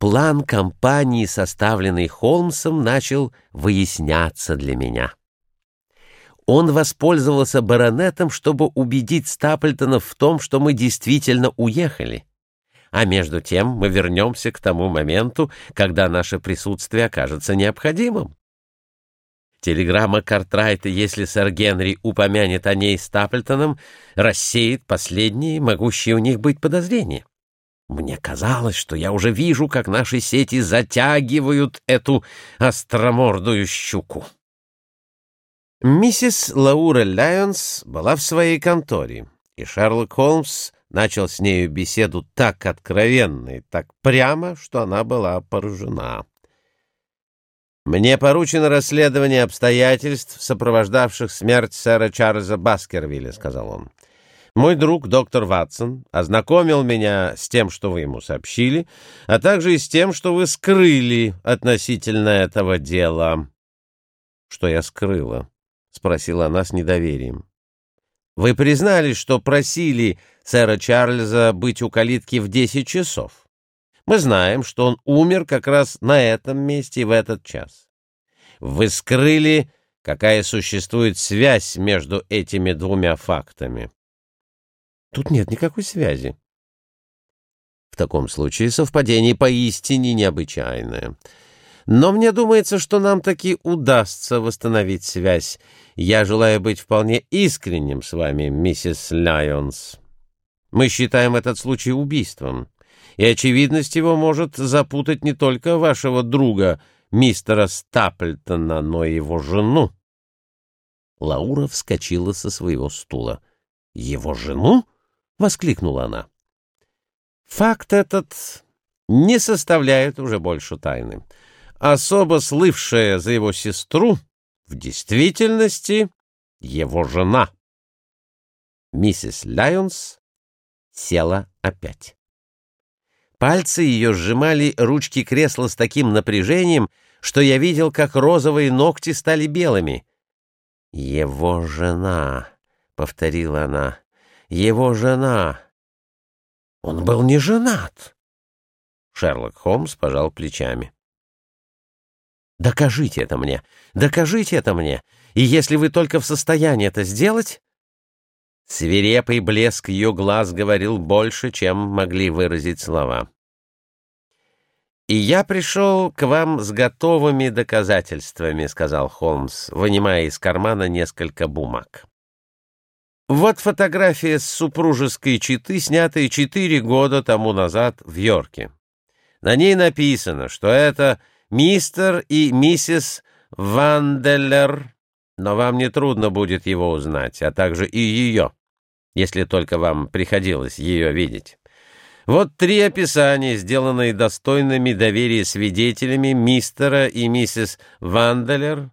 план кампании, составленный Холмсом, начал выясняться для меня. Он воспользовался баронетом, чтобы убедить Стаплтонов в том, что мы действительно уехали. А между тем мы вернемся к тому моменту, когда наше присутствие окажется необходимым. Телеграмма Картрайта, если сэр Генри упомянет о ней Стаплтоном, рассеет последние, могущие у них быть подозрения. Мне казалось, что я уже вижу, как наши сети затягивают эту остромордую щуку. Миссис Лаура Лайонс была в своей конторе, и Шерлок Холмс начал с нею беседу так откровенно и так прямо, что она была поражена. «Мне поручено расследование обстоятельств, сопровождавших смерть сэра Чарльза Баскервилля», — сказал он. Мой друг, доктор Ватсон, ознакомил меня с тем, что вы ему сообщили, а также и с тем, что вы скрыли относительно этого дела. — Что я скрыла? — спросила она с недоверием. — Вы признались, что просили сэра Чарльза быть у калитки в десять часов. Мы знаем, что он умер как раз на этом месте и в этот час. Вы скрыли, какая существует связь между этими двумя фактами. Тут нет никакой связи. В таком случае совпадение поистине необычайное. Но мне думается, что нам таки удастся восстановить связь. Я желаю быть вполне искренним с вами, миссис Лайонс. Мы считаем этот случай убийством, и очевидность его может запутать не только вашего друга, мистера Стаплтона, но и его жену. Лаура вскочила со своего стула. «Его жену?» Воскликнула она. Факт этот не составляет уже больше тайны. Особо слывшая за его сестру в действительности его жена. Миссис Лайонс села опять. Пальцы ее сжимали ручки кресла с таким напряжением, что я видел, как розовые ногти стали белыми. «Его жена», — повторила она, его жена. Он был не женат. Шерлок Холмс пожал плечами. Докажите это мне, докажите это мне, и если вы только в состоянии это сделать... Свирепый блеск ее глаз говорил больше, чем могли выразить слова. «И я пришел к вам с готовыми доказательствами», — сказал Холмс, вынимая из кармана несколько бумаг. Вот фотография с супружеской четы, снятая четыре года тому назад в Йорке. На ней написано, что это мистер и миссис Ванделлер, но вам не трудно будет его узнать, а также и ее, если только вам приходилось ее видеть. Вот три описания, сделанные достойными доверия свидетелями мистера и миссис Ванделлер,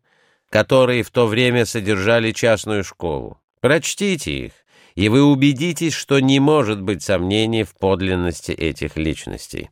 которые в то время содержали частную школу. Прочтите их, и вы убедитесь, что не может быть сомнений в подлинности этих личностей.